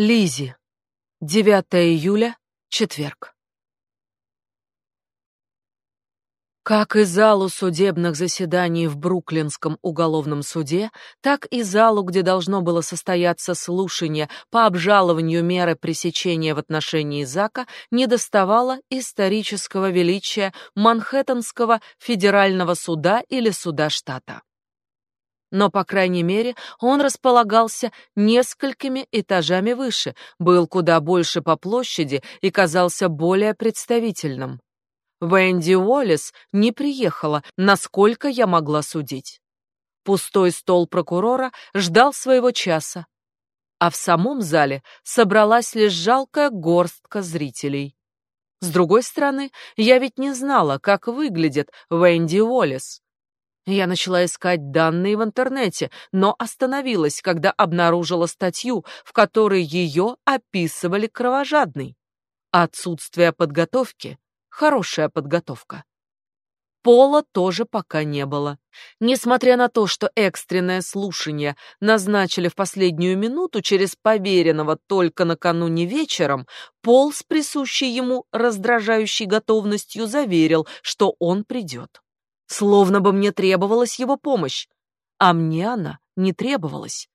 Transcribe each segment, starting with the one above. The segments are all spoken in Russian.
Лизи. 9 июля, четверг. Как и залу судебных заседаний в Бруклинском уголовном суде, так и залу, где должно было состояться слушание по обжалованию меры пресечения в отношении Зака, недоставало исторического величия Манхэттенского федерального суда или суда штата но, по крайней мере, он располагался несколькими этажами выше, был куда больше по площади и казался более представительным. Венди Уоллес не приехала, насколько я могла судить. Пустой стол прокурора ждал своего часа, а в самом зале собралась лишь жалкая горстка зрителей. С другой стороны, я ведь не знала, как выглядит Венди Уоллес. Я начала искать данные в интернете, но остановилась, когда обнаружила статью, в которой ее описывали кровожадной. Отсутствие подготовки — хорошая подготовка. Пола тоже пока не было. Несмотря на то, что экстренное слушание назначили в последнюю минуту через поверенного только накануне вечером, Пол с присущей ему раздражающей готовностью заверил, что он придет словно бы мне требовалась его помощь, а мне она не требовалась.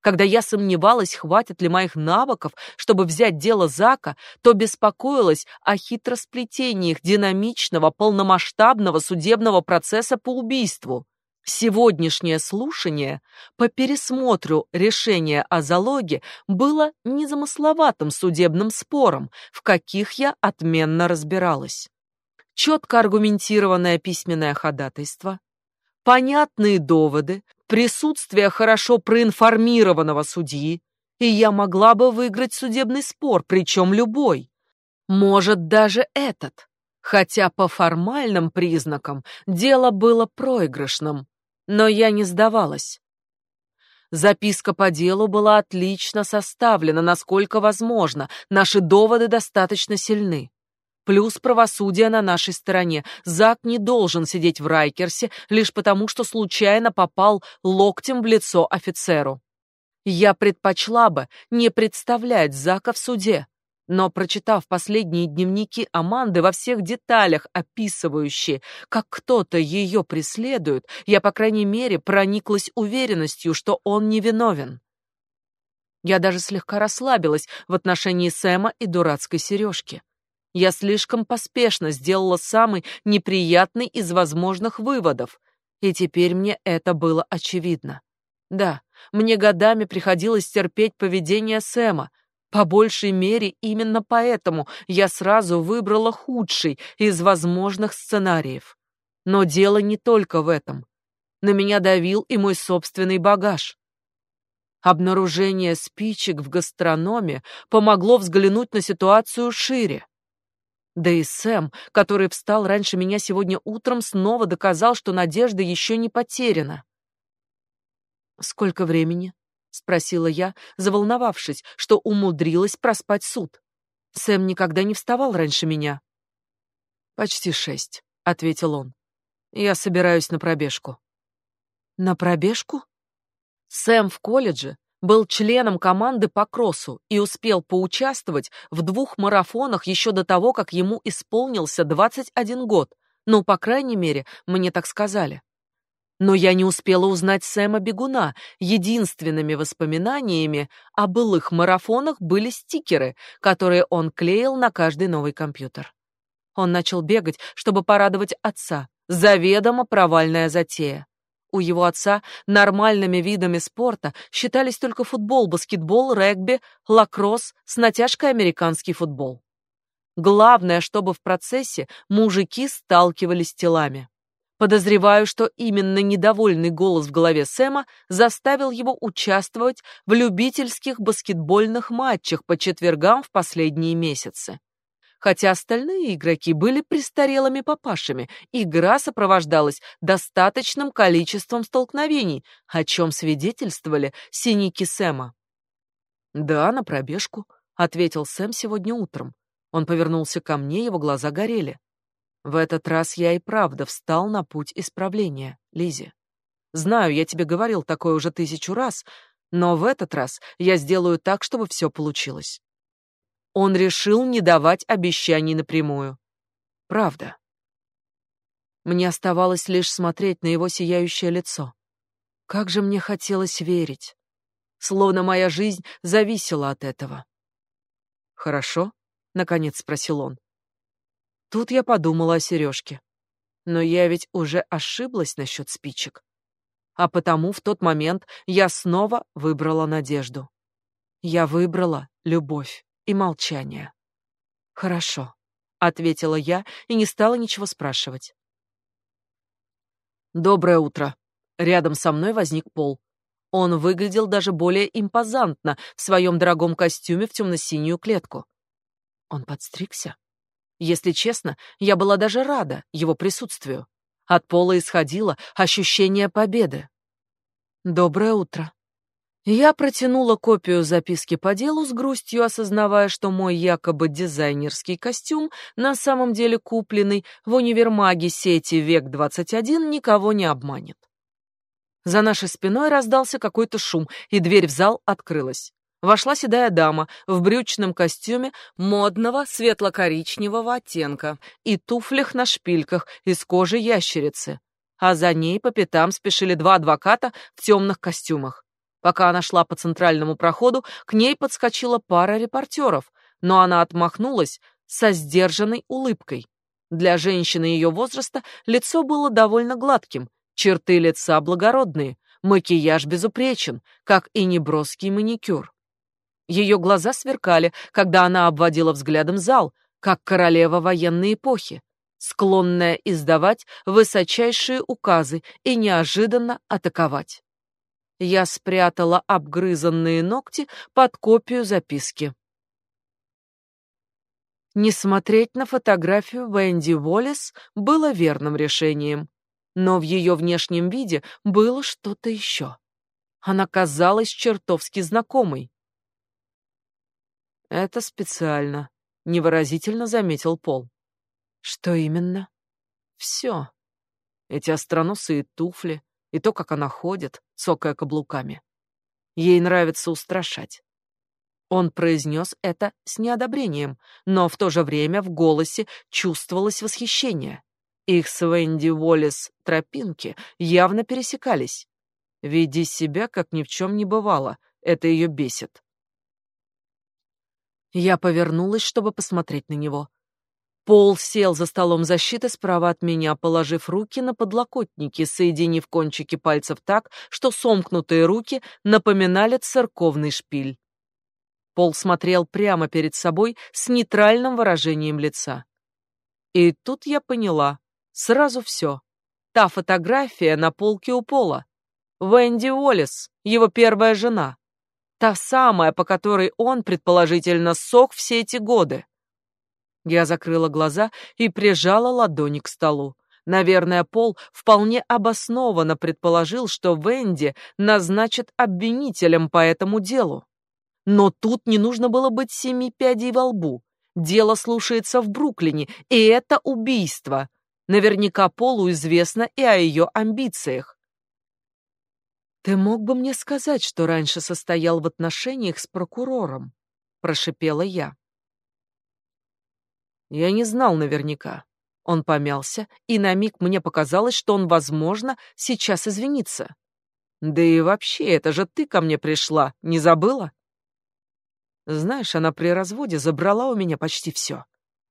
Когда я сомневалась, хватит ли моих навыков, чтобы взять дело Зака, то беспокоилась о хитросплетениях динамичного, полномасштабного судебного процесса по убийству. Сегодняшнее слушание по пересмотру решения о залоге было незамысловатым судебным спором, в каких я отменно разбиралась четко аргументированное письменное ходатайство, понятные доводы, присутствие хорошо проинформированного судьи, и я могла бы выиграть судебный спор, причем любой. Может, даже этот. Хотя по формальным признакам дело было проигрышным, но я не сдавалась. Записка по делу была отлично составлена, насколько возможно, наши доводы достаточно сильны. Плюс правосудие на нашей стороне. Зак не должен сидеть в Райкерсе лишь потому, что случайно попал локтем в лицо офицеру. Я предпочла бы не представлять Зака в суде, но, прочитав последние дневники Аманды во всех деталях описывающие, как кто-то ее преследует, я, по крайней мере, прониклась уверенностью, что он невиновен. Я даже слегка расслабилась в отношении Сэма и дурацкой сережки. Я слишком поспешно сделала самый неприятный из возможных выводов, и теперь мне это было очевидно. Да, мне годами приходилось терпеть поведение Сэма. По большей мере, именно поэтому я сразу выбрала худший из возможных сценариев. Но дело не только в этом. На меня давил и мой собственный багаж. Обнаружение спичек в гастрономе помогло взглянуть на ситуацию шире. Да и Сэм, который встал раньше меня сегодня утром, снова доказал, что надежда еще не потеряна. «Сколько времени?» — спросила я, заволновавшись, что умудрилась проспать суд. Сэм никогда не вставал раньше меня. «Почти шесть», — ответил он. «Я собираюсь на пробежку». «На пробежку?» Сэм в колледже был членом команды по кроссу и успел поучаствовать в двух марафонах еще до того, как ему исполнился 21 год. Ну, по крайней мере, мне так сказали. Но я не успела узнать Сэма Бегуна. Единственными воспоминаниями о былых марафонах были стикеры, которые он клеил на каждый новый компьютер. Он начал бегать, чтобы порадовать отца. Заведомо провальная затея. У его отца нормальными видами спорта считались только футбол, баскетбол, регби, лакросс, с натяжкой американский футбол. Главное, чтобы в процессе мужики сталкивались телами. Подозреваю, что именно недовольный голос в голове Сэма заставил его участвовать в любительских баскетбольных матчах по четвергам в последние месяцы. Хотя остальные игроки были престарелыми папашами, игра сопровождалась достаточным количеством столкновений, о чем свидетельствовали синяки Сэма. «Да, на пробежку», — ответил Сэм сегодня утром. Он повернулся ко мне, его глаза горели. В этот раз я и правда встал на путь исправления, Лизи. Знаю, я тебе говорил такое уже тысячу раз, Но в этот раз я сделаю так, чтобы все получилось. Он решил не давать обещаний напрямую. Правда. Мне оставалось лишь смотреть на его сияющее лицо. Как же мне хотелось верить. Словно моя жизнь зависела от этого. «Хорошо?» — наконец спросил он. Тут я подумала о сережке. Но я ведь уже ошиблась насчет спичек. А потому в тот момент я снова выбрала надежду. Я выбрала любовь и молчание. Хорошо, ответила я и не стала ничего спрашивать. Доброе утро. Рядом со мной возник Пол. Он выглядел даже более импозантно в своем дорогом костюме в темно-синюю клетку. Он подстригся? Если честно, я была даже рада его присутствию. От Пола исходило ощущение победы. Доброе утро. Я протянула копию записки по делу с грустью, осознавая, что мой якобы дизайнерский костюм, на самом деле купленный в универмаге сети Век-21, никого не обманет. За нашей спиной раздался какой-то шум, и дверь в зал открылась. Вошла седая дама в брючном костюме модного светло-коричневого оттенка и туфлях на шпильках из кожи ящерицы, а за ней по пятам спешили два адвоката в темных костюмах. Пока она шла по центральному проходу, к ней подскочила пара репортеров, но она отмахнулась со сдержанной улыбкой. Для женщины ее возраста лицо было довольно гладким, черты лица благородные, макияж безупречен, как и неброский маникюр. Ее глаза сверкали, когда она обводила взглядом зал, как королева военной эпохи склонная издавать высочайшие указы и неожиданно атаковать. Я спрятала обгрызанные ногти под копию записки. Не смотреть на фотографию Венди Уоллес было верным решением, но в ее внешнем виде было что-то еще. Она казалась чертовски знакомой. Это специально, невыразительно заметил Пол. Что именно? Все. Эти остроносые туфли и то, как она ходит, цокая каблуками. Ей нравится устрашать. Он произнес это с неодобрением, но в то же время в голосе чувствовалось восхищение. Их с Венди Уоллес тропинки явно пересекались. Веди себя, как ни в чем не бывало, это ее бесит. Я повернулась, чтобы посмотреть на него. Пол сел за столом защиты справа от меня, положив руки на подлокотники, соединив кончики пальцев так, что сомкнутые руки напоминали церковный шпиль. Пол смотрел прямо перед собой с нейтральным выражением лица. И тут я поняла, сразу все. Та фотография на полке у Пола. Венди Уоллес, его первая жена. Та самая, по которой он, предположительно, сох все эти годы. Я закрыла глаза и прижала ладони к столу. Наверное, Пол вполне обоснованно предположил, что Венди назначат обвинителем по этому делу. Но тут не нужно было быть семи пядей во лбу. Дело слушается в Бруклине, и это убийство. Наверняка Полу известно и о ее амбициях. Ты мог бы мне сказать, что раньше состоял в отношениях с прокурором, прошипела я. Я не знал наверняка. Он помялся, и на миг мне показалось, что он, возможно, сейчас извинится. Да и вообще, это же ты ко мне пришла, не забыла? Знаешь, она при разводе забрала у меня почти все.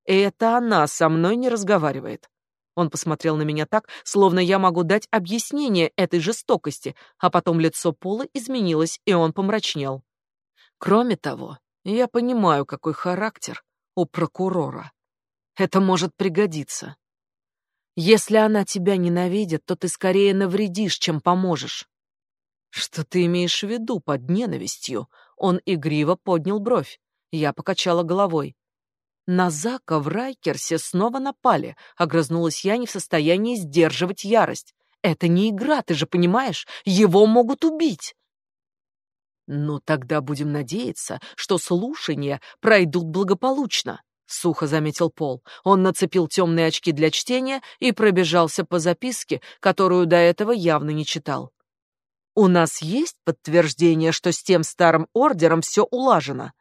И это она со мной не разговаривает. Он посмотрел на меня так, словно я могу дать объяснение этой жестокости, а потом лицо Пола изменилось, и он помрачнел. Кроме того, я понимаю, какой характер у прокурора. Это может пригодиться. Если она тебя ненавидит, то ты скорее навредишь, чем поможешь. Что ты имеешь в виду под ненавистью? Он игриво поднял бровь. Я покачала головой. На Зака в Райкерсе снова напали, огрызнулась я не в состоянии сдерживать ярость. Это не игра, ты же понимаешь? Его могут убить. Ну тогда будем надеяться, что слушания пройдут благополучно сухо заметил Пол. Он нацепил темные очки для чтения и пробежался по записке, которую до этого явно не читал. У нас есть подтверждение, что с тем старым ордером все улажено.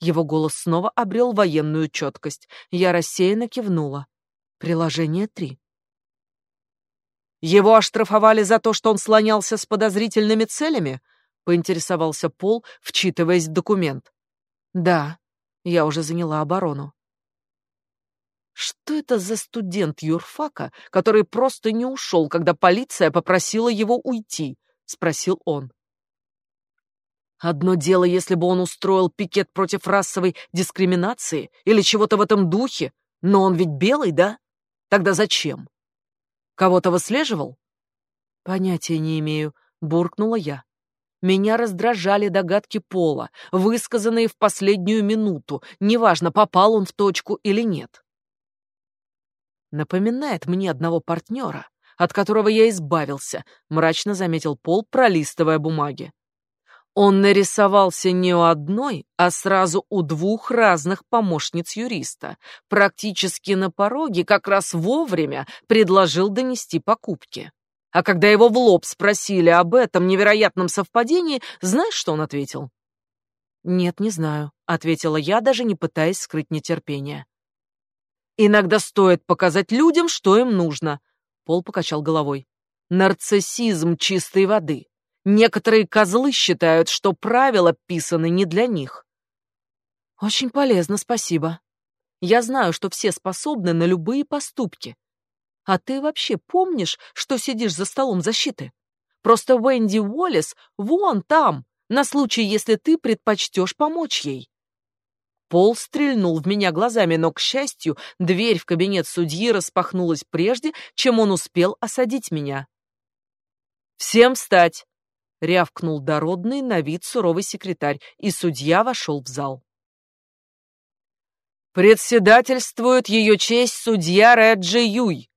Его голос снова обрел военную четкость. Я рассеянно кивнула. Приложение три. Его оштрафовали за то, что он слонялся с подозрительными целями? Поинтересовался Пол, вчитываясь в документ. Да, я уже заняла оборону. Что это за студент юрфака, который просто не ушел, когда полиция попросила его уйти? спросил он. Одно дело, если бы он устроил пикет против расовой дискриминации или чего-то в этом духе, но он ведь белый, да? Тогда зачем? Кого-то выслеживал? Понятия не имею, буркнула я. Меня раздражали догадки Пола, высказанные в последнюю минуту, неважно, попал он в точку или нет. Напоминает мне одного партнера, от которого я избавился, мрачно заметил Пол, пролистывая бумаги. Он нарисовался не у одной, а сразу у двух разных помощниц юриста. Практически на пороге, как раз вовремя, предложил донести покупки. А когда его в лоб спросили об этом невероятном совпадении, знаешь, что он ответил? «Нет, не знаю», — ответила я, даже не пытаясь скрыть нетерпение. «Иногда стоит показать людям, что им нужно», — Пол покачал головой. «Нарциссизм чистой воды. Некоторые козлы считают, что правила писаны не для них. Очень полезно, спасибо. Я знаю, что все способны на любые поступки. А ты вообще помнишь, что сидишь за столом защиты? Просто Уэнди Уоллес вон там, на случай, если ты предпочтешь помочь ей. Пол стрельнул в меня глазами, но, к счастью, дверь в кабинет судьи распахнулась прежде, чем он успел осадить меня. «Всем встать!» рявкнул дородный на вид суровый секретарь, и судья вошел в зал. Председательствует ее честь судья Реджи Юй.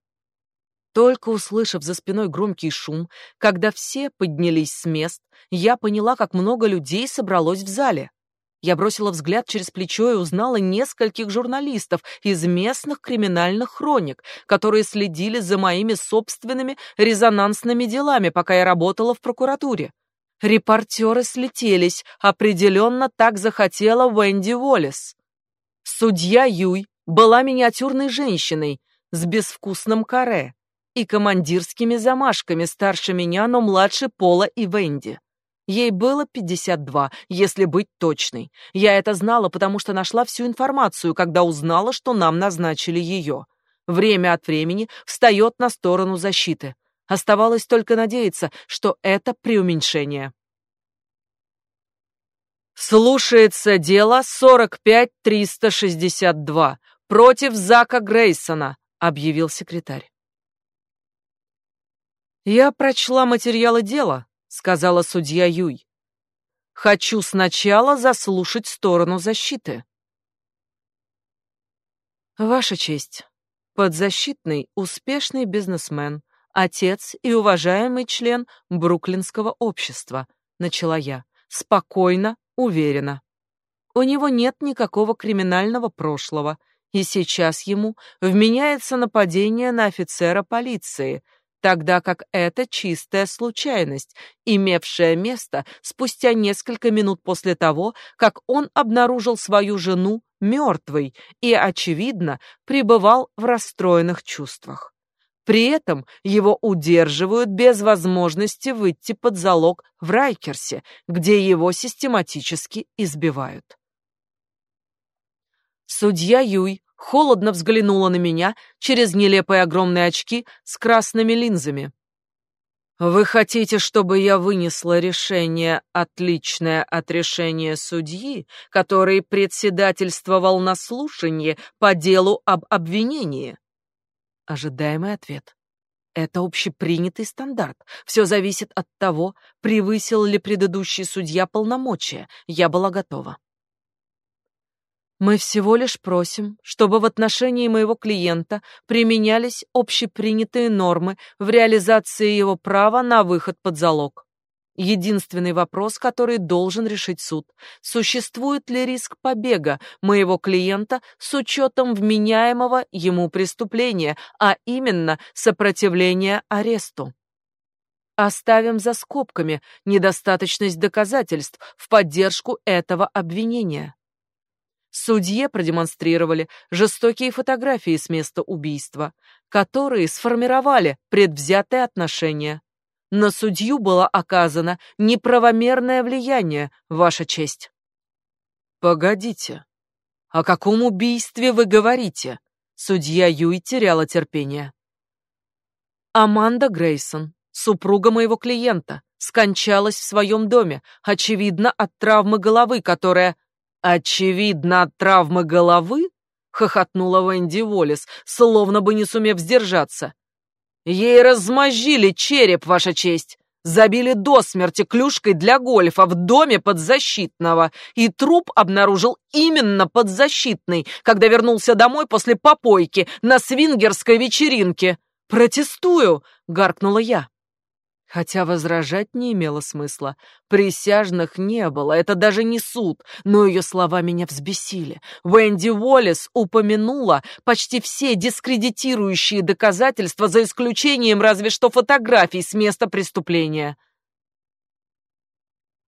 Только услышав за спиной громкий шум, когда все поднялись с мест, я поняла, как много людей собралось в зале. Я бросила взгляд через плечо и узнала нескольких журналистов из местных криминальных хроник, которые следили за моими собственными резонансными делами, пока я работала в прокуратуре. Репортеры слетелись, определенно так захотела Венди Уоллес. Судья Юй была миниатюрной женщиной с безвкусным каре и командирскими замашками старше меня, но младше Пола и Венди. Ей было 52, если быть точной. Я это знала, потому что нашла всю информацию, когда узнала, что нам назначили ее. Время от времени встает на сторону защиты. Оставалось только надеяться, что это преуменьшение. Слушается дело 45362 против Зака Грейсона, объявил секретарь. Я прочла материалы дела, сказала судья Юй. Хочу сначала заслушать сторону защиты. Ваша честь, подзащитный успешный бизнесмен, отец и уважаемый член Бруклинского общества, начала я, спокойно, уверена. У него нет никакого криминального прошлого, и сейчас ему вменяется нападение на офицера полиции — тогда как это чистая случайность, имевшая место спустя несколько минут после того, как он обнаружил свою жену мертвой и, очевидно, пребывал в расстроенных чувствах. При этом его удерживают без возможности выйти под залог в Райкерсе, где его систематически избивают. Судья Юй холодно взглянула на меня через нелепые огромные очки с красными линзами. Вы хотите, чтобы я вынесла решение, отличное от решения судьи, который председательствовал на слушании по делу об обвинении? Ожидаемый ответ. Это общепринятый стандарт. Все зависит от того, превысил ли предыдущий судья полномочия. Я была готова. Мы всего лишь просим, чтобы в отношении моего клиента применялись общепринятые нормы в реализации его права на выход под залог. Единственный вопрос, который должен решить суд, существует ли риск побега моего клиента с учетом вменяемого ему преступления, а именно сопротивления аресту. Оставим за скобками недостаточность доказательств в поддержку этого обвинения. Судье продемонстрировали жестокие фотографии с места убийства, которые сформировали предвзятое отношение. На судью было оказано неправомерное влияние, Ваша честь. Погодите. О каком убийстве вы говорите? Судья Юй теряла терпение. Аманда Грейсон, супруга моего клиента, скончалась в своем доме, очевидно, от травмы головы, которая... Очевидно, от травмы головы? Хохотнула Венди Волис, словно бы не сумев сдержаться. Ей размозжили череп, ваша честь. Забили до смерти клюшкой для гольфа в доме подзащитного, и труп обнаружил именно подзащитный, когда вернулся домой после попойки на свингерской вечеринке. «Протестую!» — гаркнула я. Хотя возражать не имело смысла. Присяжных не было, это даже не суд, но ее слова меня взбесили. Венди Уоллес упомянула почти все дискредитирующие доказательства, за исключением разве что фотографий с места преступления.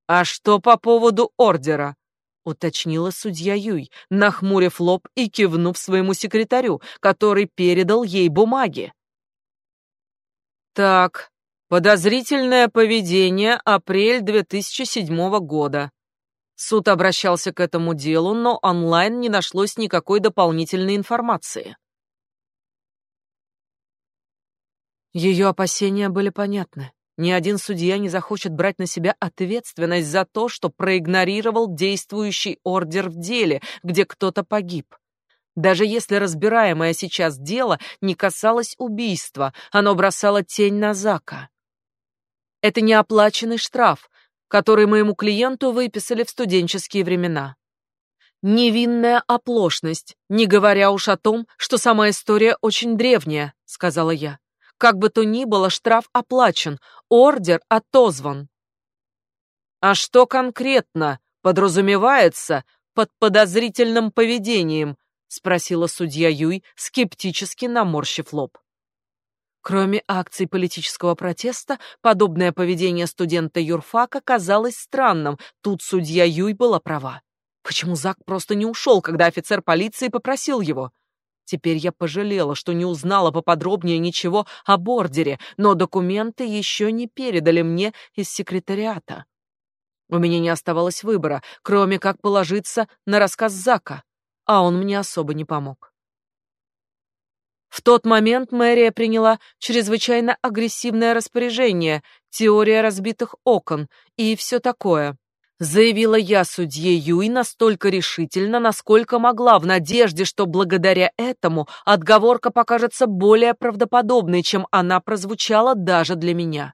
«А что по поводу ордера?» — уточнила судья Юй, нахмурив лоб и кивнув своему секретарю, который передал ей бумаги. «Так, Подозрительное поведение, апрель 2007 года. Суд обращался к этому делу, но онлайн не нашлось никакой дополнительной информации. Ее опасения были понятны. Ни один судья не захочет брать на себя ответственность за то, что проигнорировал действующий ордер в деле, где кто-то погиб. Даже если разбираемое сейчас дело не касалось убийства, оно бросало тень на Зака. Это неоплаченный штраф, который моему клиенту выписали в студенческие времена. Невинная оплошность, не говоря уж о том, что сама история очень древняя, сказала я. Как бы то ни было, штраф оплачен, ордер отозван. А что конкретно подразумевается под подозрительным поведением? спросила судья Юй, скептически наморщив лоб. Кроме акций политического протеста, подобное поведение студента юрфака казалось странным. Тут судья Юй была права. Почему Зак просто не ушел, когда офицер полиции попросил его? Теперь я пожалела, что не узнала поподробнее ничего о бордере, но документы еще не передали мне из секретариата. У меня не оставалось выбора, кроме как положиться на рассказ Зака, а он мне особо не помог. В тот момент мэрия приняла чрезвычайно агрессивное распоряжение, теория разбитых окон и все такое. Заявила я судье Юй настолько решительно, насколько могла, в надежде, что благодаря этому отговорка покажется более правдоподобной, чем она прозвучала даже для меня.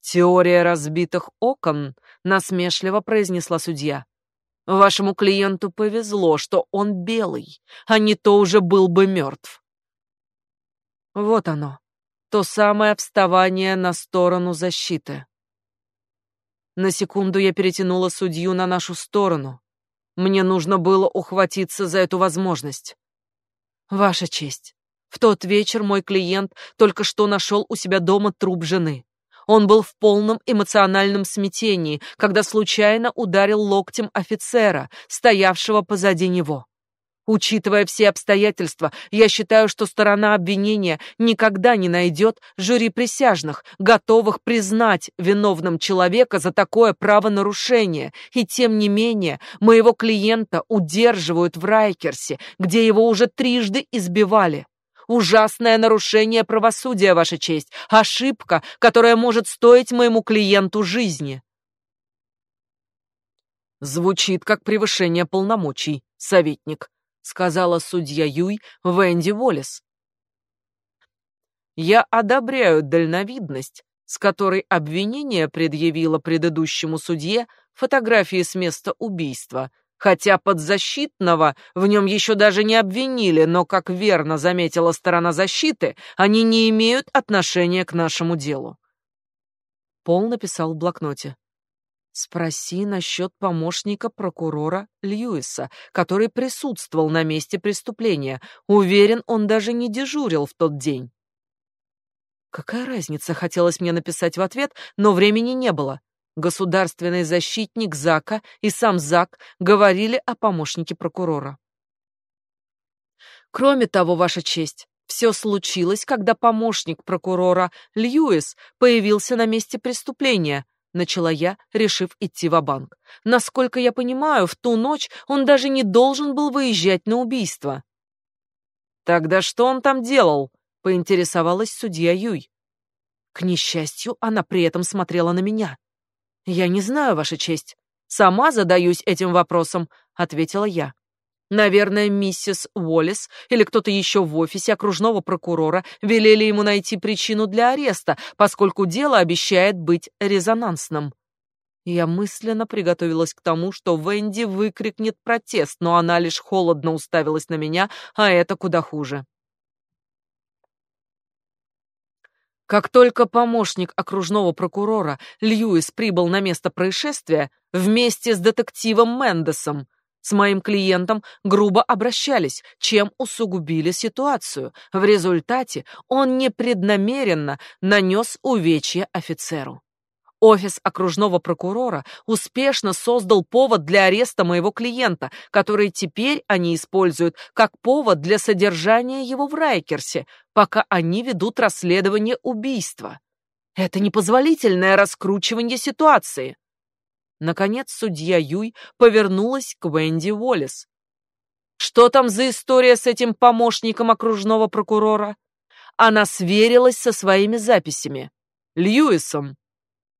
«Теория разбитых окон», — насмешливо произнесла судья. Вашему клиенту повезло, что он белый, а не то уже был бы мертв. Вот оно, то самое вставание на сторону защиты. На секунду я перетянула судью на нашу сторону. Мне нужно было ухватиться за эту возможность. Ваша честь, в тот вечер мой клиент только что нашел у себя дома труп жены. Он был в полном эмоциональном смятении, когда случайно ударил локтем офицера, стоявшего позади него. Учитывая все обстоятельства, я считаю, что сторона обвинения никогда не найдет жюри присяжных, готовых признать виновным человека за такое правонарушение. И тем не менее, моего клиента удерживают в Райкерсе, где его уже трижды избивали. Ужасное нарушение правосудия, Ваша честь. Ошибка, которая может стоить моему клиенту жизни. Звучит как превышение полномочий, советник, сказала судья Юй Венди Воллес. Я одобряю дальновидность, с которой обвинение предъявило предыдущему судье фотографии с места убийства, Хотя подзащитного в нем еще даже не обвинили, но, как верно заметила сторона защиты, они не имеют отношения к нашему делу. Пол написал в блокноте. Спроси насчет помощника прокурора Льюиса, который присутствовал на месте преступления. Уверен, он даже не дежурил в тот день. Какая разница, хотелось мне написать в ответ, но времени не было. Государственный защитник Зака и сам Зак говорили о помощнике прокурора. Кроме того, ваша честь, все случилось, когда помощник прокурора Льюис появился на месте преступления, начала я, решив идти в банк Насколько я понимаю, в ту ночь он даже не должен был выезжать на убийство. Тогда что он там делал? поинтересовалась судья Юй. К несчастью, она при этом смотрела на меня. Я не знаю, ваша честь. Сама задаюсь этим вопросом, ответила я. Наверное, миссис Уоллес или кто-то еще в офисе окружного прокурора велели ему найти причину для ареста, поскольку дело обещает быть резонансным. Я мысленно приготовилась к тому, что Венди выкрикнет протест, но она лишь холодно уставилась на меня, а это куда хуже. Как только помощник окружного прокурора Льюис прибыл на место происшествия вместе с детективом Мендесом, с моим клиентом грубо обращались, чем усугубили ситуацию. В результате он непреднамеренно нанес увечье офицеру. Офис окружного прокурора успешно создал повод для ареста моего клиента, который теперь они используют как повод для содержания его в Райкерсе, пока они ведут расследование убийства. Это непозволительное раскручивание ситуации. Наконец судья Юй повернулась к Венди Уоллес. Что там за история с этим помощником окружного прокурора? Она сверилась со своими записями. Льюисом.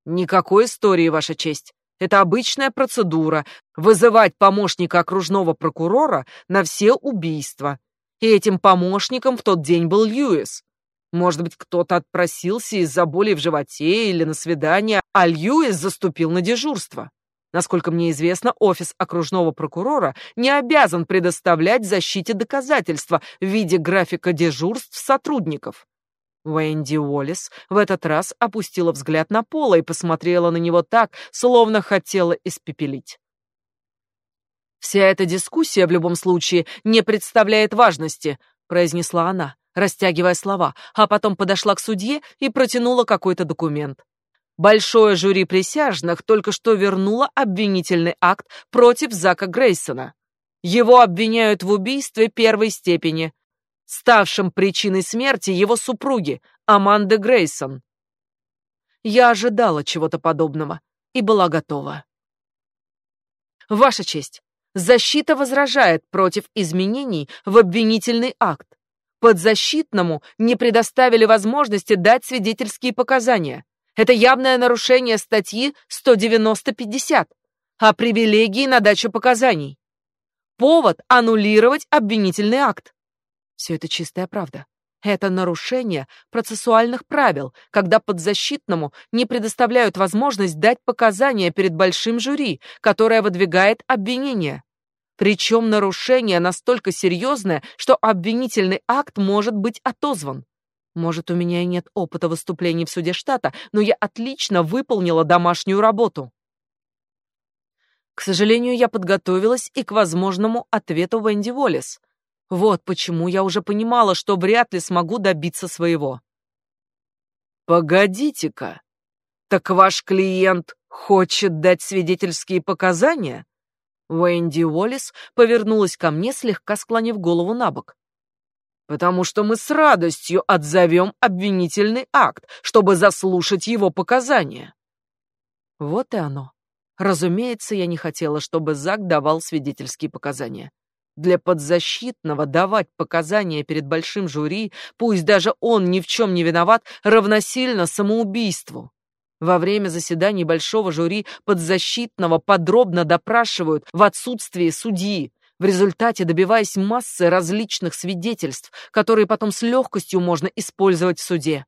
Никакой истории, ваша честь. Это обычная процедура вызывать помощника окружного прокурора на все убийства. И этим помощником в тот день был Льюис. Может быть, кто-то отпросился из-за боли в животе или на свидание, а Льюис заступил на дежурство. Насколько мне известно, офис окружного прокурора не обязан предоставлять защите доказательства в виде графика дежурств сотрудников. Венди Уоллес в этот раз опустила взгляд на Пола и посмотрела на него так, словно хотела испепелить. «Вся эта дискуссия в любом случае не представляет важности», — произнесла она растягивая слова, а потом подошла к судье и протянула какой-то документ. Большое жюри присяжных только что вернуло обвинительный акт против Зака Грейсона. Его обвиняют в убийстве первой степени, ставшем причиной смерти его супруги, Аманды Грейсон. Я ожидала чего-то подобного и была готова. Ваша честь, защита возражает против изменений в обвинительный акт. Подзащитному не предоставили возможности дать свидетельские показания. Это явное нарушение статьи 190-50 о привилегии на дачу показаний. Повод аннулировать обвинительный акт. Все это чистая правда. Это нарушение процессуальных правил, когда подзащитному не предоставляют возможность дать показания перед большим жюри, которое выдвигает обвинение. Причем нарушение настолько серьезное, что обвинительный акт может быть отозван. Может, у меня и нет опыта выступлений в суде штата, но я отлично выполнила домашнюю работу. К сожалению, я подготовилась и к возможному ответу Венди Воллес. Вот почему я уже понимала, что вряд ли смогу добиться своего. Погодите-ка. Так ваш клиент хочет дать свидетельские показания? Уэнди Уоллес повернулась ко мне, слегка склонив голову на бок. «Потому что мы с радостью отзовем обвинительный акт, чтобы заслушать его показания». Вот и оно. Разумеется, я не хотела, чтобы Зак давал свидетельские показания. Для подзащитного давать показания перед большим жюри, пусть даже он ни в чем не виноват, равносильно самоубийству. Во время заседаний большого жюри подзащитного подробно допрашивают в отсутствии судьи, в результате добиваясь массы различных свидетельств, которые потом с легкостью можно использовать в суде.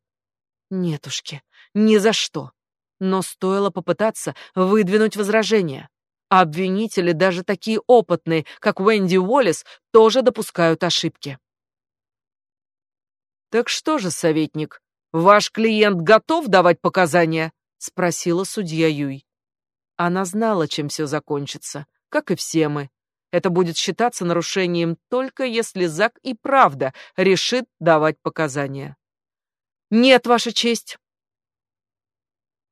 Нетушки, ни за что. Но стоило попытаться выдвинуть возражения. обвинители, даже такие опытные, как Уэнди Уоллес, тоже допускают ошибки. Так что же, советник, ваш клиент готов давать показания? Спросила судья Юй. Она знала, чем все закончится, как и все мы. Это будет считаться нарушением только если Зак и правда решит давать показания. Нет, Ваша честь.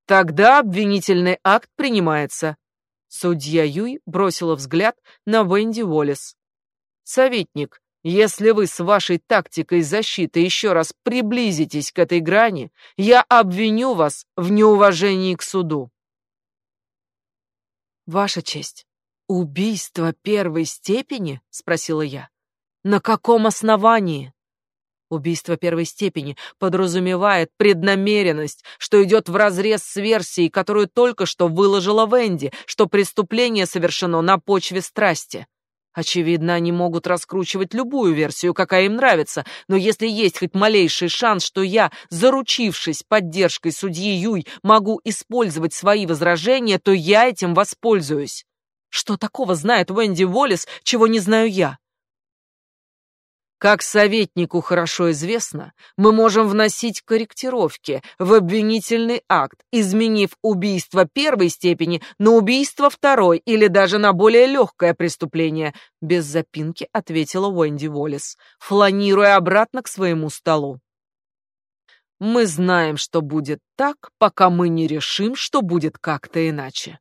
Тогда обвинительный акт принимается. Судья Юй бросила взгляд на Венди Уоллес. Советник, если вы с вашей тактикой защиты еще раз приблизитесь к этой грани, я обвиню вас в неуважении к суду. Ваша честь, убийство первой степени? спросила я. На каком основании? Убийство первой степени подразумевает преднамеренность, что идет вразрез с версией, которую только что выложила Венди, что преступление совершено на почве страсти. Очевидно, они могут раскручивать любую версию, какая им нравится, но если есть хоть малейший шанс, что я, заручившись поддержкой судьи Юй, могу использовать свои возражения, то я этим воспользуюсь. Что такого знает Венди Уоллес, чего не знаю я? Как советнику хорошо известно, мы можем вносить корректировки в обвинительный акт, изменив убийство первой степени на убийство второй или даже на более легкое преступление, без запинки ответила Уэнди Уоллес, фланируя обратно к своему столу. Мы знаем, что будет так, пока мы не решим, что будет как-то иначе.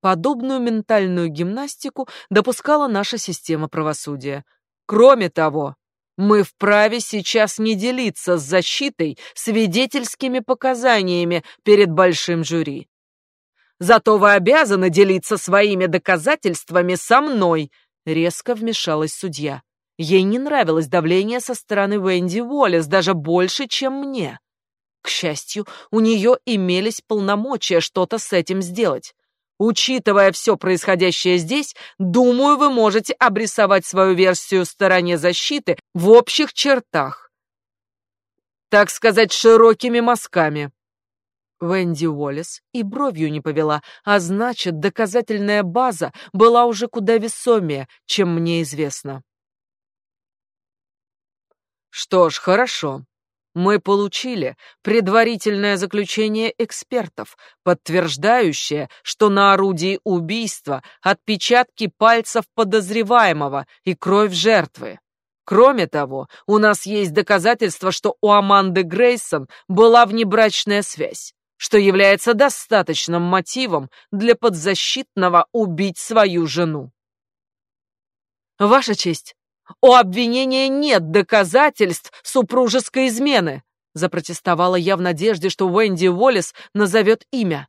Подобную ментальную гимнастику допускала наша система правосудия. Кроме того, мы вправе сейчас не делиться с защитой свидетельскими показаниями перед большим жюри. Зато вы обязаны делиться своими доказательствами со мной, резко вмешалась судья. Ей не нравилось давление со стороны Венди Уоллес даже больше, чем мне. К счастью, у нее имелись полномочия что-то с этим сделать. Учитывая все происходящее здесь, думаю, вы можете обрисовать свою версию стороне защиты в общих чертах. Так сказать, широкими мазками. Венди Уоллес и бровью не повела, а значит, доказательная база была уже куда весомее, чем мне известно. Что ж, хорошо. Мы получили предварительное заключение экспертов, подтверждающее, что на орудии убийства отпечатки пальцев подозреваемого и кровь жертвы. Кроме того, у нас есть доказательства, что у Аманды Грейсон была внебрачная связь, что является достаточным мотивом для подзащитного убить свою жену. Ваша честь, у обвинения нет доказательств супружеской измены, запротестовала я в надежде, что Уэнди Уоллес назовет имя.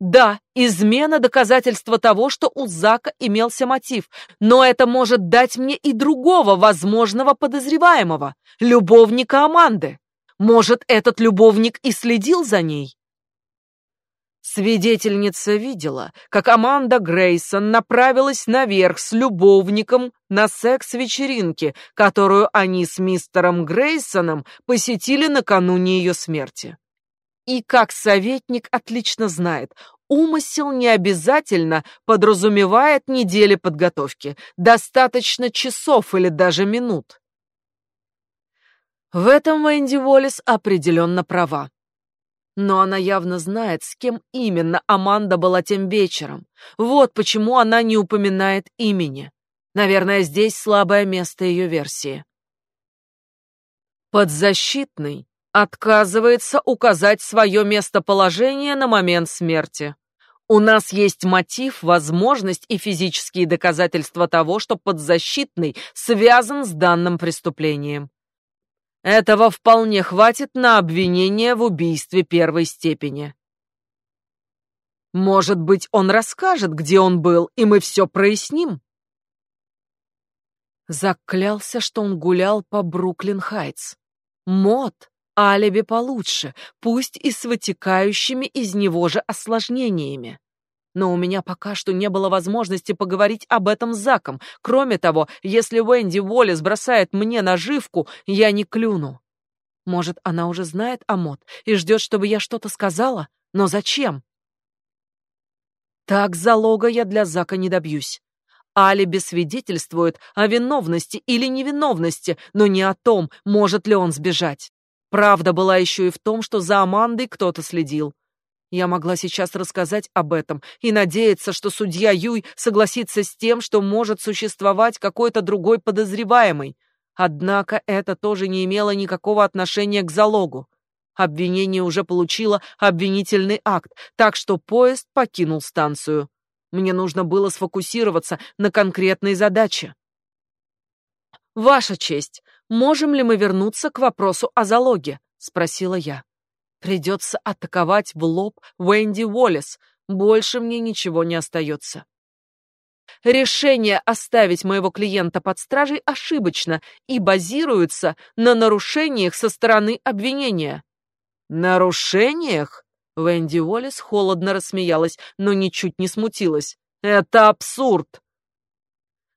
Да, измена доказательство того, что у Зака имелся мотив, но это может дать мне и другого возможного подозреваемого, любовника Аманды. Может, этот любовник и следил за ней? Свидетельница видела, как Аманда Грейсон направилась наверх с любовником на секс-вечеринке, которую они с мистером Грейсоном посетили накануне ее смерти. И как советник отлично знает, умысел не обязательно подразумевает недели подготовки, достаточно часов или даже минут. В этом Венди Уоллес определенно права. Но она явно знает, с кем именно Аманда была тем вечером. Вот почему она не упоминает имени. Наверное, здесь слабое место ее версии. Подзащитный отказывается указать свое местоположение на момент смерти. У нас есть мотив, возможность и физические доказательства того, что подзащитный связан с данным преступлением. Этого вполне хватит на обвинение в убийстве первой степени. Может быть, он расскажет, где он был, и мы все проясним. Заклялся, что он гулял по Бруклин-Хайтс. Мод, алиби получше, пусть и с вытекающими из него же осложнениями но у меня пока что не было возможности поговорить об этом с Заком. Кроме того, если Уэнди Уоллес бросает мне наживку, я не клюну. Может, она уже знает о Мод и ждет, чтобы я что-то сказала? Но зачем? Так залога я для Зака не добьюсь. Алиби свидетельствует о виновности или невиновности, но не о том, может ли он сбежать. Правда была еще и в том, что за Амандой кто-то следил. Я могла сейчас рассказать об этом и надеяться, что судья Юй согласится с тем, что может существовать какой-то другой подозреваемый. Однако это тоже не имело никакого отношения к залогу. Обвинение уже получило обвинительный акт, так что поезд покинул станцию. Мне нужно было сфокусироваться на конкретной задаче. «Ваша честь, можем ли мы вернуться к вопросу о залоге?» — спросила я. «Придется атаковать в лоб Уэнди Уоллес. Больше мне ничего не остается». Решение оставить моего клиента под стражей ошибочно и базируется на нарушениях со стороны обвинения. Нарушениях? Венди Уоллес холодно рассмеялась, но ничуть не смутилась. Это абсурд.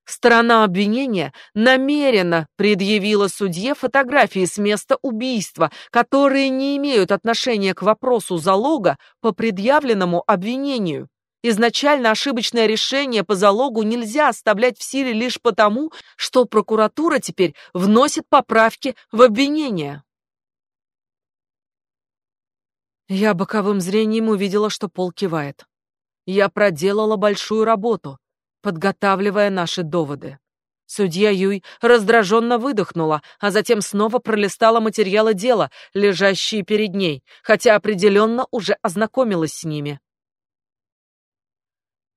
Сторона обвинения намеренно предъявила судье фотографии с места убийства, которые не имеют отношения к вопросу залога по предъявленному обвинению. Изначально ошибочное решение по залогу нельзя оставлять в силе лишь потому, что прокуратура теперь вносит поправки в обвинение. Я боковым зрением увидела, что Пол кивает. Я проделала большую работу, подготавливая наши доводы. Судья Юй раздраженно выдохнула, а затем снова пролистала материалы дела, лежащие перед ней, хотя определенно уже ознакомилась с ними.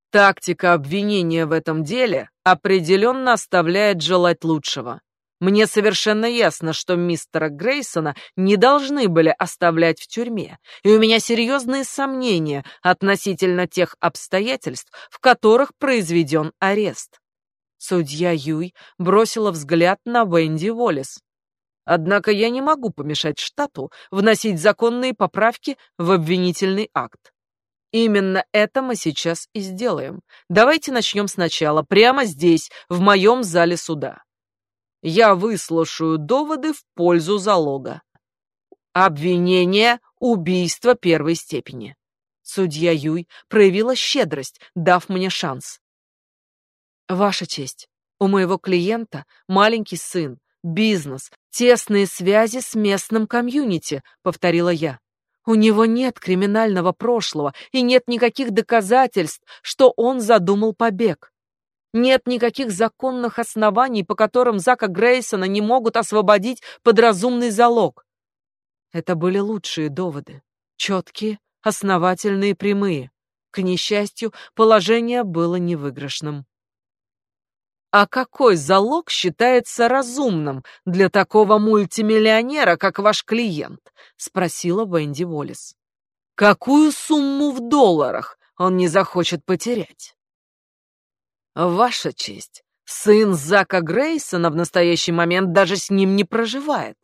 Тактика обвинения в этом деле определенно оставляет желать лучшего. Мне совершенно ясно, что мистера Грейсона не должны были оставлять в тюрьме, и у меня серьезные сомнения относительно тех обстоятельств, в которых произведен арест. Судья Юй бросила взгляд на Венди Уоллес. Однако я не могу помешать штату вносить законные поправки в обвинительный акт. Именно это мы сейчас и сделаем. Давайте начнем сначала, прямо здесь, в моем зале суда. Я выслушаю доводы в пользу залога. Обвинение — убийство первой степени. Судья Юй проявила щедрость, дав мне шанс. Ваша честь, у моего клиента маленький сын, бизнес, тесные связи с местным комьюнити, повторила я. У него нет криминального прошлого и нет никаких доказательств, что он задумал побег. Нет никаких законных оснований, по которым Зака Грейсона не могут освободить под разумный залог. Это были лучшие доводы, четкие, основательные, прямые. К несчастью, положение было невыигрышным. А какой залог считается разумным для такого мультимиллионера, как ваш клиент? спросила Венди Волис. Какую сумму в долларах он не захочет потерять? Ваша честь, сын Зака Грейсона в настоящий момент даже с ним не проживает.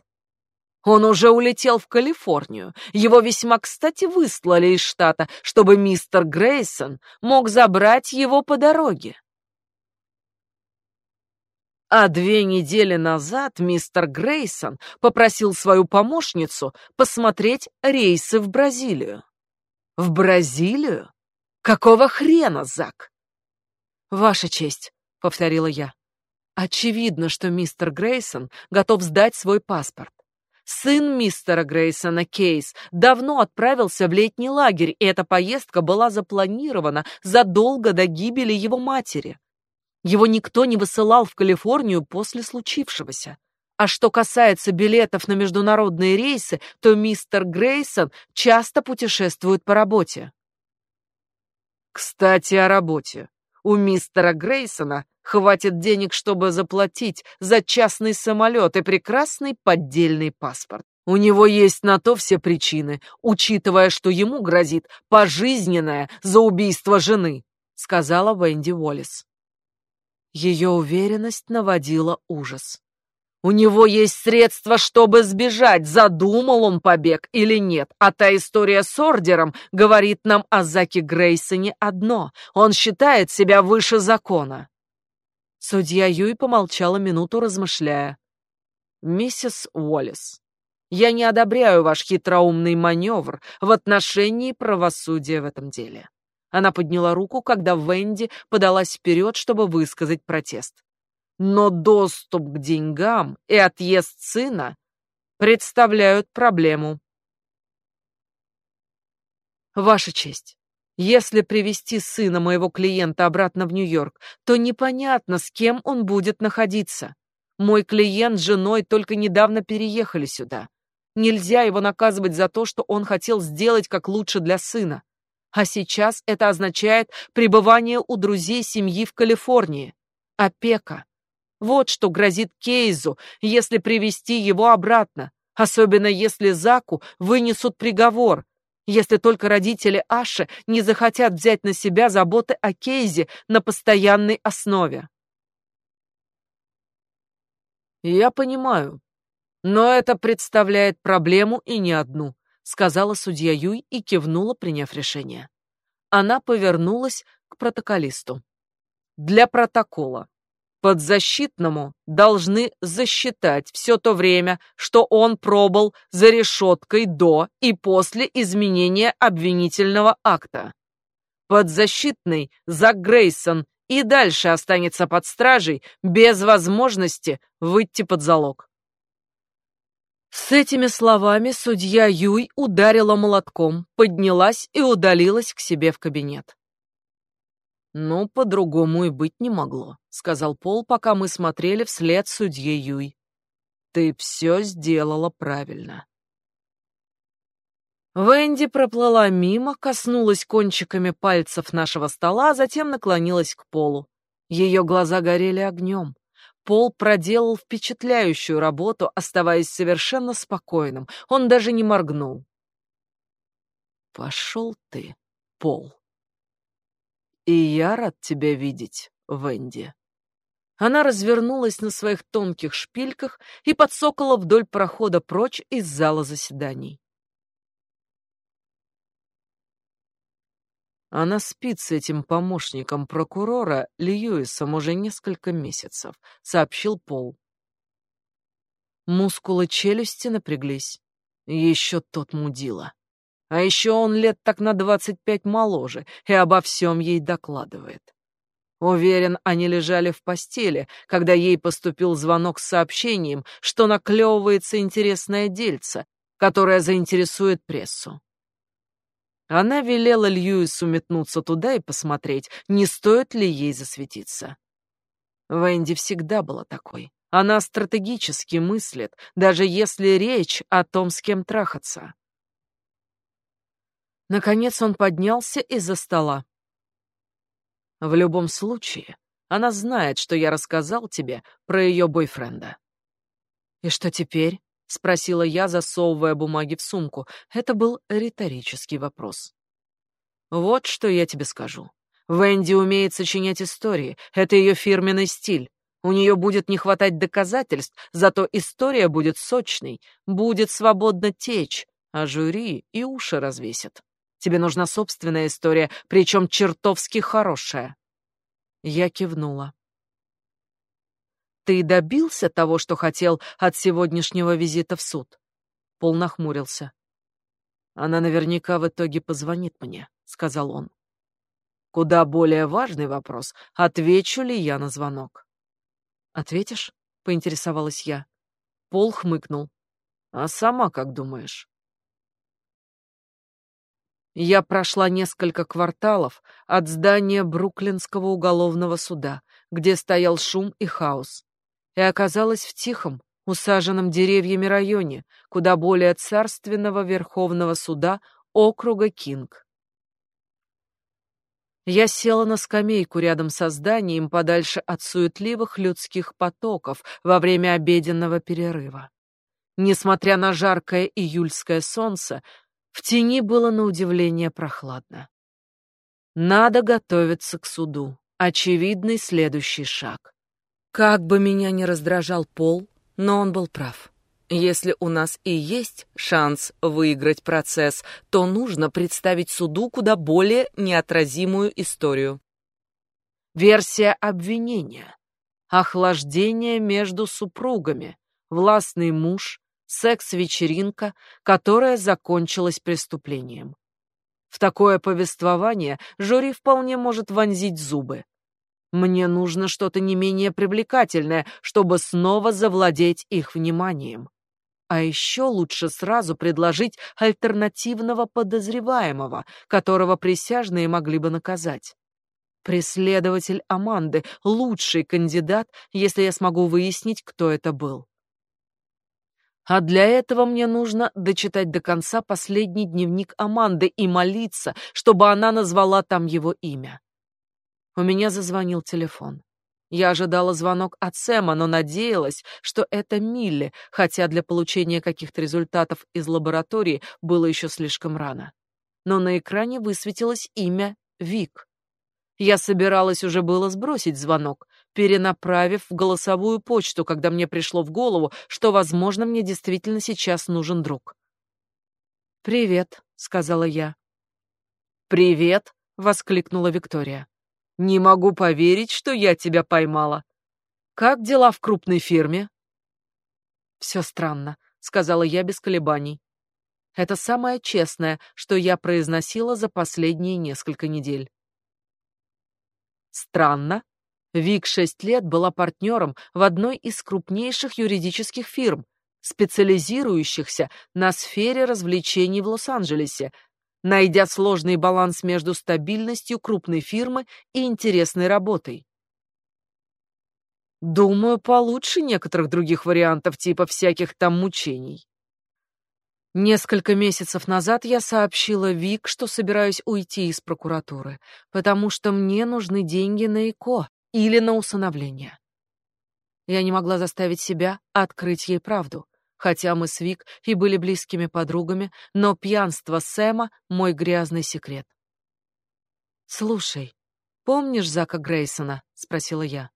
Он уже улетел в Калифорнию. Его весьма кстати выслали из штата, чтобы мистер Грейсон мог забрать его по дороге. А две недели назад мистер Грейсон попросил свою помощницу посмотреть рейсы в Бразилию. В Бразилию? Какого хрена, Зак? Ваша честь, повторила я. Очевидно, что мистер Грейсон готов сдать свой паспорт. Сын мистера Грейсона, Кейс, давно отправился в летний лагерь, и эта поездка была запланирована задолго до гибели его матери. Его никто не высылал в Калифорнию после случившегося. А что касается билетов на международные рейсы, то мистер Грейсон часто путешествует по работе. Кстати, о работе. У мистера Грейсона хватит денег, чтобы заплатить за частный самолет и прекрасный поддельный паспорт. У него есть на то все причины, учитывая, что ему грозит пожизненное за убийство жены, сказала Венди Уоллес. Ее уверенность наводила ужас. У него есть средства, чтобы сбежать, задумал он побег или нет. А та история с ордером говорит нам о Заке Грейсоне одно. Он считает себя выше закона. Судья Юй помолчала минуту, размышляя. «Миссис Уоллес, я не одобряю ваш хитроумный маневр в отношении правосудия в этом деле. Она подняла руку, когда Венди подалась вперед, чтобы высказать протест. Но доступ к деньгам и отъезд сына представляют проблему. Ваша честь, если привести сына моего клиента обратно в Нью-Йорк, то непонятно, с кем он будет находиться. Мой клиент с женой только недавно переехали сюда. Нельзя его наказывать за то, что он хотел сделать как лучше для сына. А сейчас это означает пребывание у друзей семьи в Калифорнии. Опека. Вот что грозит Кейзу, если привести его обратно, особенно если Заку вынесут приговор, если только родители Аши не захотят взять на себя заботы о Кейзе на постоянной основе. Я понимаю, но это представляет проблему и не одну, сказала судья Юй и кивнула, приняв решение. Она повернулась к протоколисту. Для протокола подзащитному должны засчитать все то время, что он пробыл за решеткой до и после изменения обвинительного акта. Подзащитный Зак Грейсон и дальше останется под стражей без возможности выйти под залог. С этими словами судья Юй ударила молотком, поднялась и удалилась к себе в кабинет. «Ну, по-другому и быть не могло», — сказал Пол, пока мы смотрели вслед судье Юй. «Ты все сделала правильно». Венди проплыла мимо, коснулась кончиками пальцев нашего стола, а затем наклонилась к Полу. Ее глаза горели огнем. Пол проделал впечатляющую работу, оставаясь совершенно спокойным. Он даже не моргнул. «Пошел ты, Пол». И я рад тебя видеть, Венди. Она развернулась на своих тонких шпильках и подсокала вдоль прохода прочь из зала заседаний. Она спит с этим помощником прокурора Льюисом уже несколько месяцев, сообщил Пол. Мускулы челюсти напряглись. Еще тот мудила. А еще он лет так на двадцать пять моложе и обо всем ей докладывает. Уверен, они лежали в постели, когда ей поступил звонок с сообщением, что наклевывается интересное дельце, которое заинтересует прессу. Она велела Льюису метнуться туда и посмотреть, не стоит ли ей засветиться. Венди всегда была такой. Она стратегически мыслит, даже если речь о том, с кем трахаться. Наконец он поднялся из-за стола. В любом случае, она знает, что я рассказал тебе про ее бойфренда. И что теперь? спросила я, засовывая бумаги в сумку. Это был риторический вопрос. Вот что я тебе скажу. Венди умеет сочинять истории. Это ее фирменный стиль. У нее будет не хватать доказательств, зато история будет сочной, будет свободно течь, а жюри и уши развесит. Тебе нужна собственная история, причем чертовски хорошая. Я кивнула. Ты добился того, что хотел от сегодняшнего визита в суд? Пол нахмурился. Она наверняка в итоге позвонит мне, сказал он. Куда более важный вопрос, отвечу ли я на звонок. Ответишь? поинтересовалась я. Пол хмыкнул. А сама как думаешь? Я прошла несколько кварталов от здания Бруклинского уголовного суда, где стоял шум и хаос, и оказалась в тихом, усаженном деревьями районе, куда более царственного Верховного суда округа Кинг. Я села на скамейку рядом со зданием, подальше от суетливых людских потоков во время обеденного перерыва. Несмотря на жаркое июльское солнце, в тени было на удивление прохладно. Надо готовиться к суду. Очевидный следующий шаг. Как бы меня ни раздражал Пол, но он был прав. Если у нас и есть шанс выиграть процесс, то нужно представить суду куда более неотразимую историю. Версия обвинения. Охлаждение между супругами. Властный муж, секс-вечеринка, которая закончилась преступлением. В такое повествование жюри вполне может вонзить зубы. Мне нужно что-то не менее привлекательное, чтобы снова завладеть их вниманием. А еще лучше сразу предложить альтернативного подозреваемого, которого присяжные могли бы наказать. Преследователь Аманды, лучший кандидат, если я смогу выяснить, кто это был. А для этого мне нужно дочитать до конца последний дневник Аманды и молиться, чтобы она назвала там его имя. У меня зазвонил телефон. Я ожидала звонок от Сэма, но надеялась, что это Милли, хотя для получения каких-то результатов из лаборатории было еще слишком рано. Но на экране высветилось имя Вик. Я собиралась уже было сбросить звонок, перенаправив в голосовую почту, когда мне пришло в голову, что, возможно, мне действительно сейчас нужен друг. «Привет», — сказала я. «Привет», — воскликнула Виктория. «Не могу поверить, что я тебя поймала. Как дела в крупной фирме?» «Все странно», — сказала я без колебаний. Это самое честное, что я произносила за последние несколько недель. Странно. Вик шесть лет была партнером в одной из крупнейших юридических фирм, специализирующихся на сфере развлечений в Лос-Анджелесе, найдя сложный баланс между стабильностью крупной фирмы и интересной работой. Думаю, получше некоторых других вариантов типа всяких там мучений. Несколько месяцев назад я сообщила Вик, что собираюсь уйти из прокуратуры, потому что мне нужны деньги на ЭКО или на усыновление. Я не могла заставить себя открыть ей правду, хотя мы с Вик и были близкими подругами, но пьянство Сэма — мой грязный секрет. «Слушай, помнишь Зака Грейсона?» — спросила я.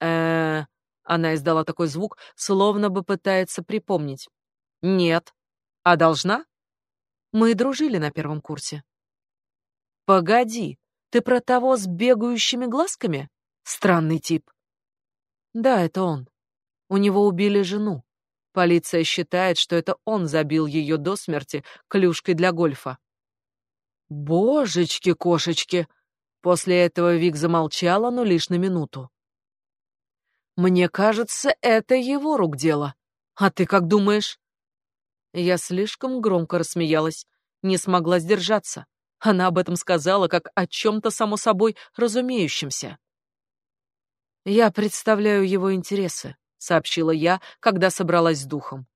э Она издала такой звук, словно бы пытается припомнить. «Нет», а должна? Мы дружили на первом курсе. Погоди, ты про того с бегающими глазками? Странный тип. Да, это он. У него убили жену. Полиция считает, что это он забил ее до смерти клюшкой для гольфа. Божечки-кошечки! После этого Вик замолчала, но лишь на минуту. Мне кажется, это его рук дело. А ты как думаешь? Я слишком громко рассмеялась, не смогла сдержаться. Она об этом сказала как о чем-то само собой разумеющемся. «Я представляю его интересы», — сообщила я, когда собралась с духом.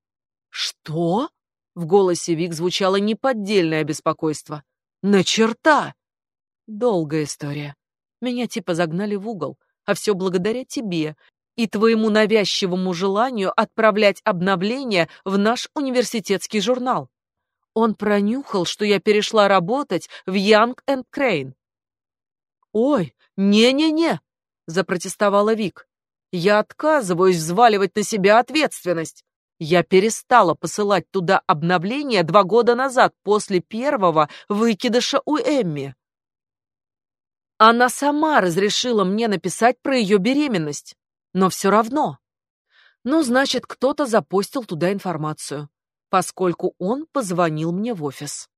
«Что?» — в голосе Вик звучало неподдельное беспокойство. «На черта!» «Долгая история. Меня типа загнали в угол, а все благодаря тебе, и твоему навязчивому желанию отправлять обновления в наш университетский журнал. Он пронюхал, что я перешла работать в Young and Crane. Ой, не-не-не, запротестовала Вик. Я отказываюсь взваливать на себя ответственность. Я перестала посылать туда обновления два года назад после первого выкидыша у Эмми. Она сама разрешила мне написать про ее беременность. Но все равно. Ну, значит, кто-то запостил туда информацию, поскольку он позвонил мне в офис.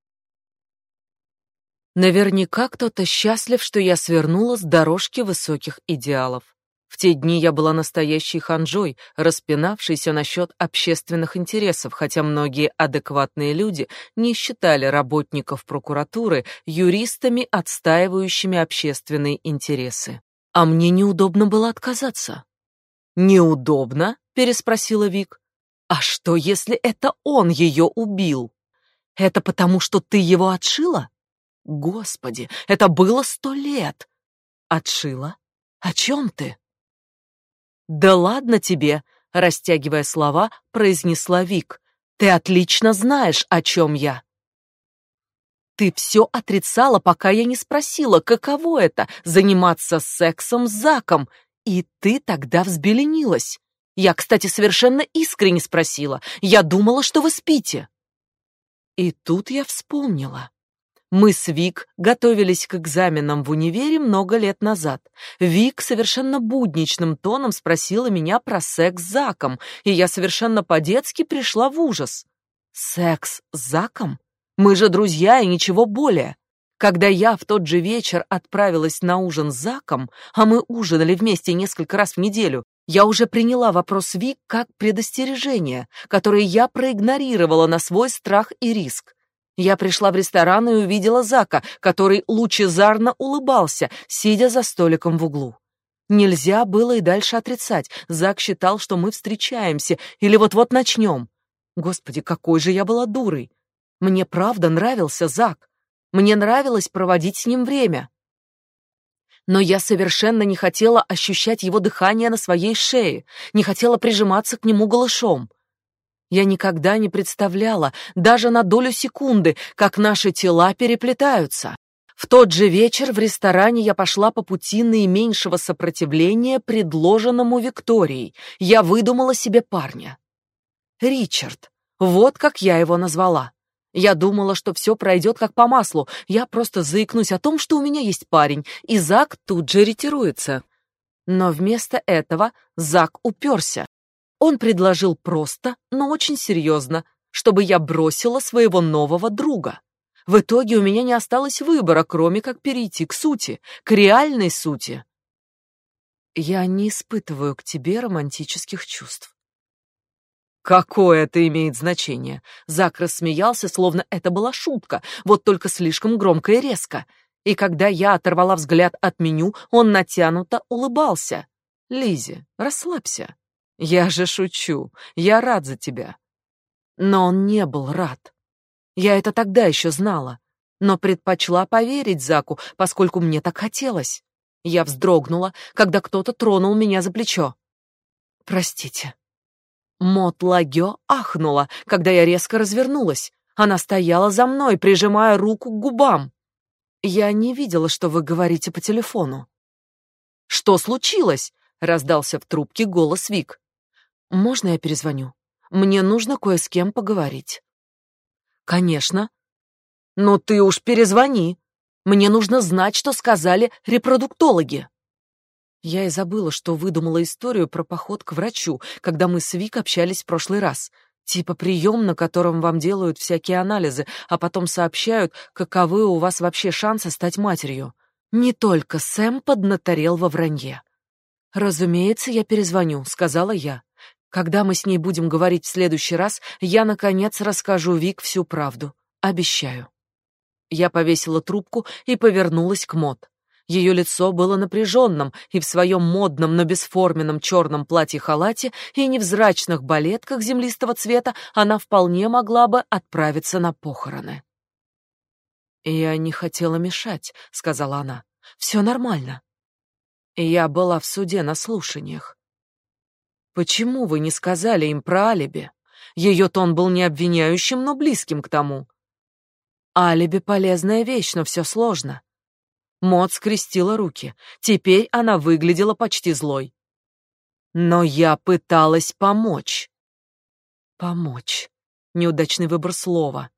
Наверняка кто-то счастлив, что я свернула с дорожки высоких идеалов. В те дни я была настоящей ханжой, распинавшейся насчет общественных интересов, хотя многие адекватные люди не считали работников прокуратуры юристами, отстаивающими общественные интересы. А мне неудобно было отказаться. «Неудобно?» — переспросила Вик. «А что, если это он ее убил? Это потому, что ты его отшила? Господи, это было сто лет!» «Отшила? О чем ты?» «Да ладно тебе!» — растягивая слова, произнесла Вик. «Ты отлично знаешь, о чем я!» Ты все отрицала, пока я не спросила, каково это — заниматься сексом с Заком, и ты тогда взбеленилась. Я, кстати, совершенно искренне спросила. Я думала, что вы спите. И тут я вспомнила. Мы с Вик готовились к экзаменам в универе много лет назад. Вик совершенно будничным тоном спросила меня про секс с Заком, и я совершенно по-детски пришла в ужас. Секс с Заком? Мы же друзья и ничего более. Когда я в тот же вечер отправилась на ужин с Заком, а мы ужинали вместе несколько раз в неделю, я уже приняла вопрос Вик как предостережение, которое я проигнорировала на свой страх и риск. Я пришла в ресторан и увидела Зака, который лучезарно улыбался, сидя за столиком в углу. Нельзя было и дальше отрицать. Зак считал, что мы встречаемся или вот-вот начнем. Господи, какой же я была дурой. Мне правда нравился Зак. Мне нравилось проводить с ним время. Но я совершенно не хотела ощущать его дыхание на своей шее, не хотела прижиматься к нему голышом. Я никогда не представляла, даже на долю секунды, как наши тела переплетаются. В тот же вечер в ресторане я пошла по пути наименьшего сопротивления, предложенному Викторией. Я выдумала себе парня. Ричард. Вот как я его назвала. Я думала, что все пройдет как по маслу. Я просто заикнусь о том, что у меня есть парень, и Зак тут же ретируется. Но вместо этого Зак уперся. Он предложил просто, но очень серьезно, чтобы я бросила своего нового друга. В итоге у меня не осталось выбора, кроме как перейти к сути, к реальной сути. Я не испытываю к тебе романтических чувств. Какое это имеет значение? Зак рассмеялся, словно это была шутка, вот только слишком громко и резко. И когда я оторвала взгляд от меню, он натянуто улыбался. Лизи, расслабься. Я же шучу. Я рад за тебя. Но он не был рад. Я это тогда еще знала, но предпочла поверить Заку, поскольку мне так хотелось. Я вздрогнула, когда кто-то тронул меня за плечо. Простите. Мот Лагё ахнула, когда я резко развернулась. Она стояла за мной, прижимая руку к губам. Я не видела, что вы говорите по телефону. Что случилось? раздался в трубке голос Вик. Можно я перезвоню? Мне нужно кое с кем поговорить. Конечно. Но ты уж перезвони. Мне нужно знать, что сказали репродуктологи. Я и забыла, что выдумала историю про поход к врачу, когда мы с Вик общались в прошлый раз. Типа прием, на котором вам делают всякие анализы, а потом сообщают, каковы у вас вообще шансы стать матерью. Не только Сэм поднаторел во вранье. «Разумеется, я перезвоню», — сказала я. Когда мы с ней будем говорить в следующий раз, я наконец расскажу Вик всю правду, обещаю. Я повесила трубку и повернулась к Мод. Ее лицо было напряженным, и в своем модном, но бесформенном черном платье-халате и невзрачных балетках землистого цвета она вполне могла бы отправиться на похороны. «Я не хотела мешать», — сказала она. «Все нормально». Я была в суде на слушаниях. Почему вы не сказали им про алиби? Ее тон был не обвиняющим, но близким к тому. Алиби полезная вещь, но все сложно. Мод скрестила руки. Теперь она выглядела почти злой. Но я пыталась помочь. Помочь. Неудачный выбор слова.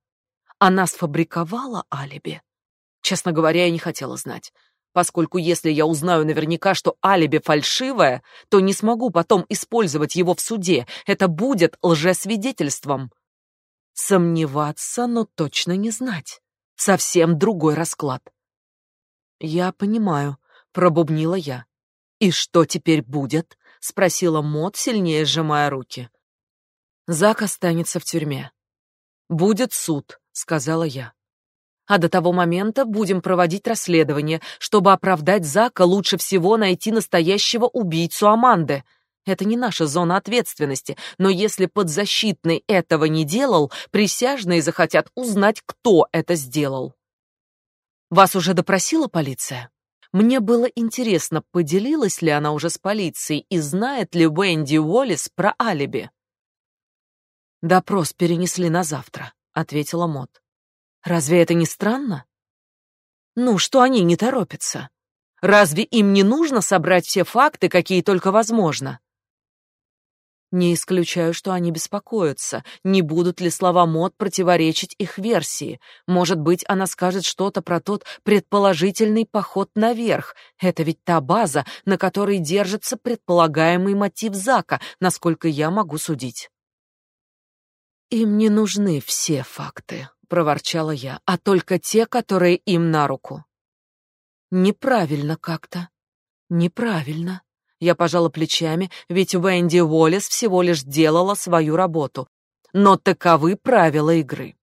Она сфабриковала алиби. Честно говоря, я не хотела знать поскольку если я узнаю наверняка, что алиби фальшивое, то не смогу потом использовать его в суде. Это будет лжесвидетельством. Сомневаться, но точно не знать. Совсем другой расклад. Я понимаю, пробубнила я. И что теперь будет? спросила Мод, сильнее сжимая руки. Зак останется в тюрьме. Будет суд, сказала я. А до того момента будем проводить расследование. Чтобы оправдать Зака, лучше всего найти настоящего убийцу Аманды. Это не наша зона ответственности, но если подзащитный этого не делал, присяжные захотят узнать, кто это сделал. Вас уже допросила полиция? Мне было интересно, поделилась ли она уже с полицией и знает ли Венди Уоллес про алиби. Допрос перенесли на завтра, ответила Мот. Разве это не странно? Ну, что они не торопятся? Разве им не нужно собрать все факты, какие только возможно? Не исключаю, что они беспокоятся, не будут ли слова Мод противоречить их версии. Может быть, она скажет что-то про тот предположительный поход наверх. Это ведь та база, на которой держится предполагаемый мотив Зака, насколько я могу судить. Им не нужны все факты проворчала я, а только те, которые им на руку. Неправильно как-то. Неправильно. Я пожала плечами, ведь Венди Уоллес всего лишь делала свою работу. Но таковы правила игры.